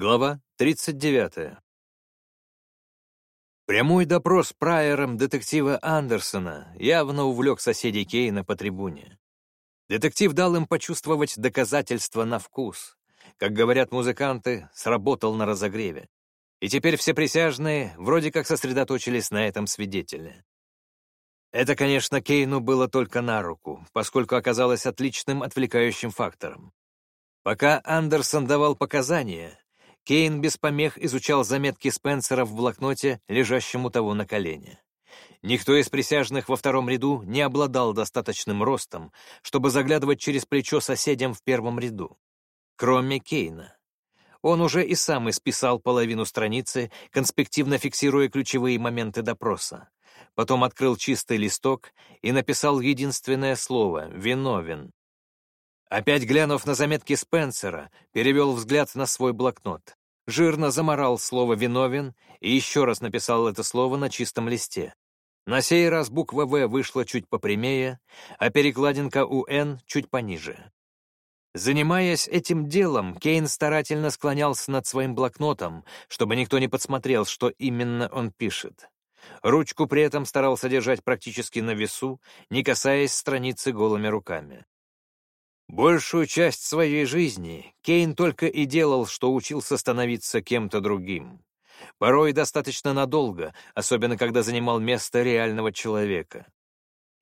Глава 39. Прямой допрос Прайером детектива Андерсона явно увлек соседей Кейна по трибуне. Детектив дал им почувствовать доказательства на вкус. Как говорят музыканты, сработал на разогреве. И теперь все присяжные вроде как сосредоточились на этом свидетеле. Это, конечно, Кейну было только на руку, поскольку оказалось отличным отвлекающим фактором. Пока Андерсон давал показания, Кейн без помех изучал заметки Спенсера в блокноте, лежащем у того на колене. Никто из присяжных во втором ряду не обладал достаточным ростом, чтобы заглядывать через плечо соседям в первом ряду. Кроме Кейна. Он уже и сам исписал половину страницы, конспективно фиксируя ключевые моменты допроса. Потом открыл чистый листок и написал единственное слово «виновен». Опять глянув на заметки Спенсера, перевел взгляд на свой блокнот жирно заморал слово «виновен» и еще раз написал это слово на чистом листе. На сей раз буква «В» вышла чуть попрямее, а перекладинка у «Н» чуть пониже. Занимаясь этим делом, Кейн старательно склонялся над своим блокнотом, чтобы никто не подсмотрел, что именно он пишет. Ручку при этом старался держать практически на весу, не касаясь страницы голыми руками. Большую часть своей жизни Кейн только и делал, что учился становиться кем-то другим. Порой достаточно надолго, особенно когда занимал место реального человека.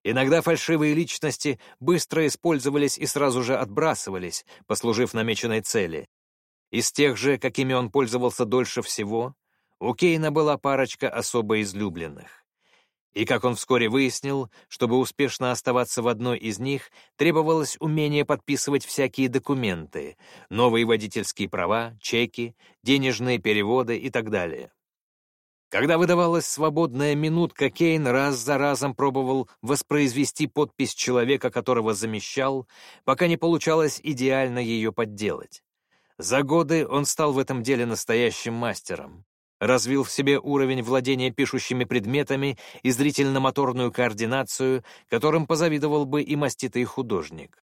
Иногда фальшивые личности быстро использовались и сразу же отбрасывались, послужив намеченной цели. Из тех же, какими он пользовался дольше всего, у Кейна была парочка особо излюбленных. И, как он вскоре выяснил, чтобы успешно оставаться в одной из них, требовалось умение подписывать всякие документы, новые водительские права, чеки, денежные переводы и так далее. Когда выдавалась свободная минутка, Кейн раз за разом пробовал воспроизвести подпись человека, которого замещал, пока не получалось идеально ее подделать. За годы он стал в этом деле настоящим мастером развил в себе уровень владения пишущими предметами и зрительно-моторную координацию, которым позавидовал бы и маститый художник.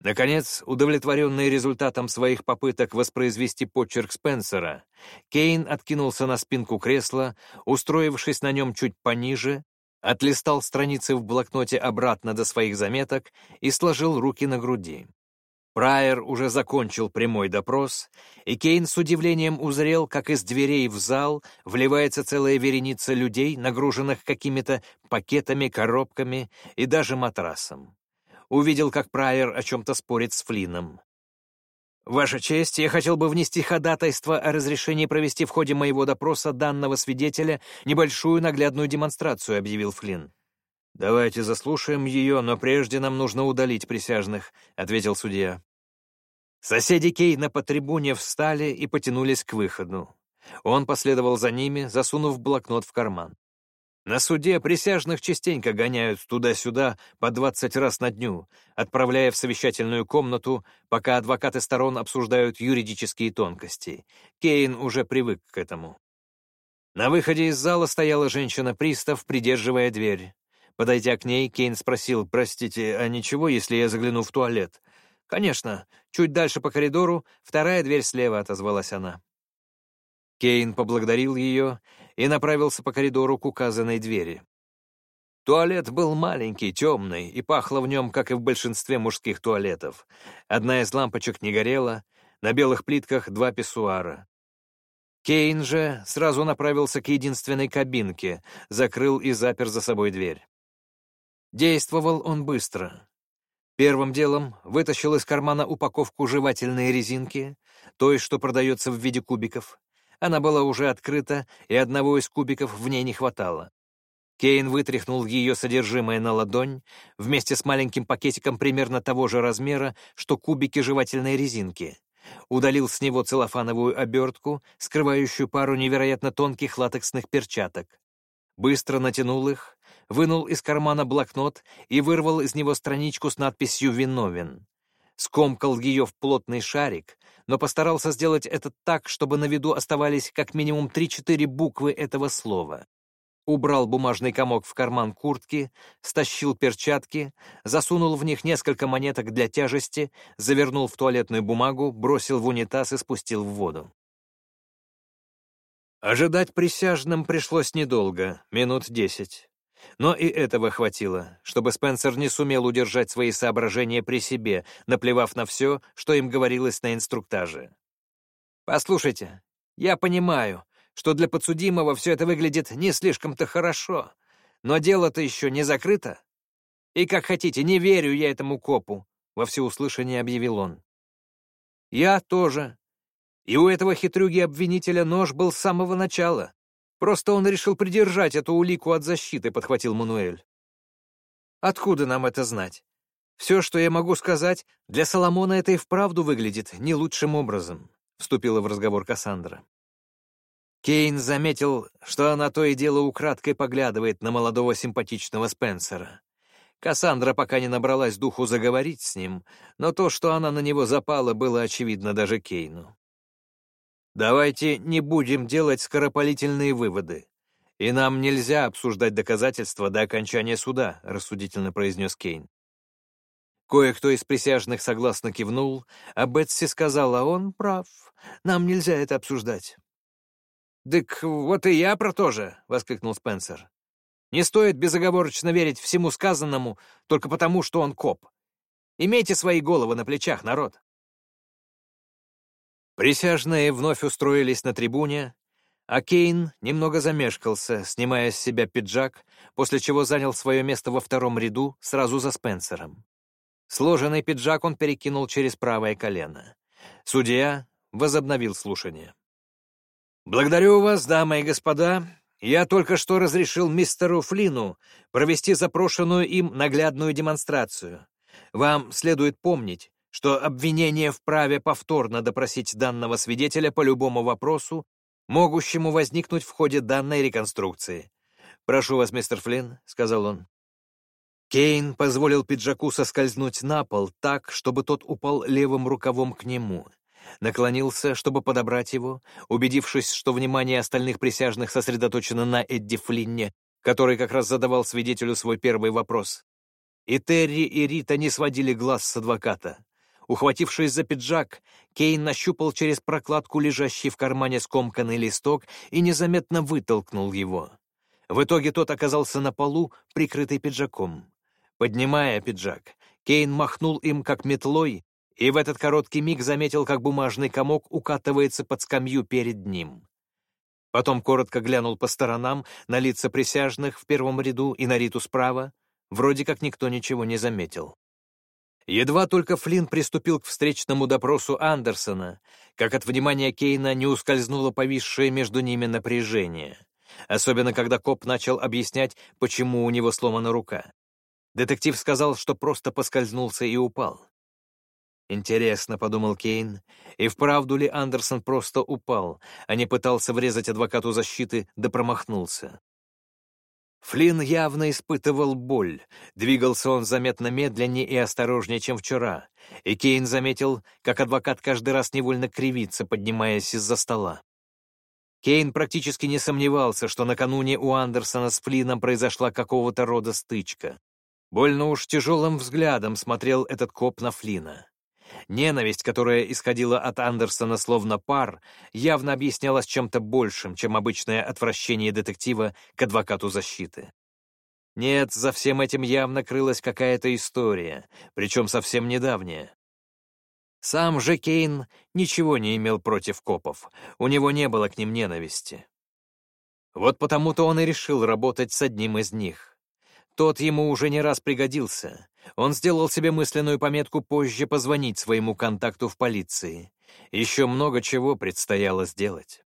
Наконец, удовлетворенный результатом своих попыток воспроизвести почерк Спенсера, Кейн откинулся на спинку кресла, устроившись на нем чуть пониже, отлистал страницы в блокноте обратно до своих заметок и сложил руки на груди. Прайер уже закончил прямой допрос, и Кейн с удивлением узрел, как из дверей в зал вливается целая вереница людей, нагруженных какими-то пакетами, коробками и даже матрасом. Увидел, как Прайер о чем-то спорит с Флином. «Ваша честь, я хотел бы внести ходатайство о разрешении провести в ходе моего допроса данного свидетеля небольшую наглядную демонстрацию», — объявил Флинн. «Давайте заслушаем ее, но прежде нам нужно удалить присяжных», — ответил судья. Соседи Кейна по трибуне встали и потянулись к выходу. Он последовал за ними, засунув блокнот в карман. На суде присяжных частенько гоняют туда-сюда по двадцать раз на дню, отправляя в совещательную комнату, пока адвокаты сторон обсуждают юридические тонкости. Кейн уже привык к этому. На выходе из зала стояла женщина-пристав, придерживая дверь. Подойдя к ней, Кейн спросил, «Простите, а ничего, если я загляну в туалет?» «Конечно. Чуть дальше по коридору, вторая дверь слева», — отозвалась она. Кейн поблагодарил ее и направился по коридору к указанной двери. Туалет был маленький, темный, и пахло в нем, как и в большинстве мужских туалетов. Одна из лампочек не горела, на белых плитках два писсуара. Кейн же сразу направился к единственной кабинке, закрыл и запер за собой дверь. Действовал он быстро. Первым делом вытащил из кармана упаковку жевательной резинки, той, что продается в виде кубиков. Она была уже открыта, и одного из кубиков в ней не хватало. Кейн вытряхнул ее содержимое на ладонь вместе с маленьким пакетиком примерно того же размера, что кубики жевательной резинки. Удалил с него целлофановую обертку, скрывающую пару невероятно тонких латексных перчаток. Быстро натянул их, вынул из кармана блокнот и вырвал из него страничку с надписью «Виновен». Скомкал ее в плотный шарик, но постарался сделать это так, чтобы на виду оставались как минимум 3-4 буквы этого слова. Убрал бумажный комок в карман куртки, стащил перчатки, засунул в них несколько монеток для тяжести, завернул в туалетную бумагу, бросил в унитаз и спустил в воду. Ожидать присяжным пришлось недолго, минут десять. Но и этого хватило, чтобы Спенсер не сумел удержать свои соображения при себе, наплевав на все, что им говорилось на инструктаже. «Послушайте, я понимаю, что для подсудимого все это выглядит не слишком-то хорошо, но дело-то еще не закрыто. И как хотите, не верю я этому копу», — во всеуслышание объявил он. «Я тоже. И у этого хитрюги-обвинителя нож был с самого начала. Просто он решил придержать эту улику от защиты», — подхватил Мануэль. «Откуда нам это знать? Все, что я могу сказать, для Соломона это и вправду выглядит не лучшим образом», — вступила в разговор Кассандра. Кейн заметил, что она то и дело украдкой поглядывает на молодого симпатичного Спенсера. Кассандра пока не набралась духу заговорить с ним, но то, что она на него запала, было очевидно даже Кейну. Давайте не будем делать скоропалительные выводы. И нам нельзя обсуждать доказательства до окончания суда, рассудительно произнес Кейн. Кое-кто из присяжных согласно кивнул, а Бетси сказала, он прав, нам нельзя это обсуждать. «Дык вот и я про то же!» — воскликнул Спенсер. «Не стоит безоговорочно верить всему сказанному только потому, что он коп. Имейте свои головы на плечах, народ!» Присяжные вновь устроились на трибуне, а Кейн немного замешкался, снимая с себя пиджак, после чего занял свое место во втором ряду сразу за Спенсером. Сложенный пиджак он перекинул через правое колено. Судья возобновил слушание. «Благодарю вас, дамы и господа. Я только что разрешил мистеру Флину провести запрошенную им наглядную демонстрацию. Вам следует помнить, что обвинение вправе повторно допросить данного свидетеля по любому вопросу, могущему возникнуть в ходе данной реконструкции. «Прошу вас, мистер Флинн», — сказал он. Кейн позволил пиджаку соскользнуть на пол так, чтобы тот упал левым рукавом к нему. Наклонился, чтобы подобрать его, убедившись, что внимание остальных присяжных сосредоточено на Эдди Флинне, который как раз задавал свидетелю свой первый вопрос. И Терри, и Рита не сводили глаз с адвоката. Ухватившись за пиджак, Кейн нащупал через прокладку лежащий в кармане скомканный листок и незаметно вытолкнул его. В итоге тот оказался на полу, прикрытый пиджаком. Поднимая пиджак, Кейн махнул им как метлой, и в этот короткий миг заметил, как бумажный комок укатывается под скамью перед ним. Потом коротко глянул по сторонам, на лица присяжных в первом ряду и на Риту справа. Вроде как никто ничего не заметил. Едва только Флинн приступил к встречному допросу Андерсона, как от внимания Кейна не ускользнуло повисшее между ними напряжение, особенно когда коп начал объяснять, почему у него сломана рука. Детектив сказал, что просто поскользнулся и упал. «Интересно», — подумал Кейн, — «и вправду ли Андерсон просто упал, а не пытался врезать адвокату защиты, да промахнулся?» Флинн явно испытывал боль. Двигался он заметно медленнее и осторожнее, чем вчера. И Кейн заметил, как адвокат каждый раз невольно кривится, поднимаясь из-за стола. Кейн практически не сомневался, что накануне у Андерсона с Флином произошла какого-то рода стычка. Больно уж тяжелым взглядом смотрел этот коп на Флина. Ненависть, которая исходила от Андерсона словно пар, явно объяснялась чем-то большим, чем обычное отвращение детектива к адвокату защиты. Нет, за всем этим явно крылась какая-то история, причем совсем недавняя. Сам же Кейн ничего не имел против копов, у него не было к ним ненависти. Вот потому-то он и решил работать с одним из них. Тот ему уже не раз пригодился. Он сделал себе мысленную пометку позже позвонить своему контакту в полиции. Еще много чего предстояло сделать.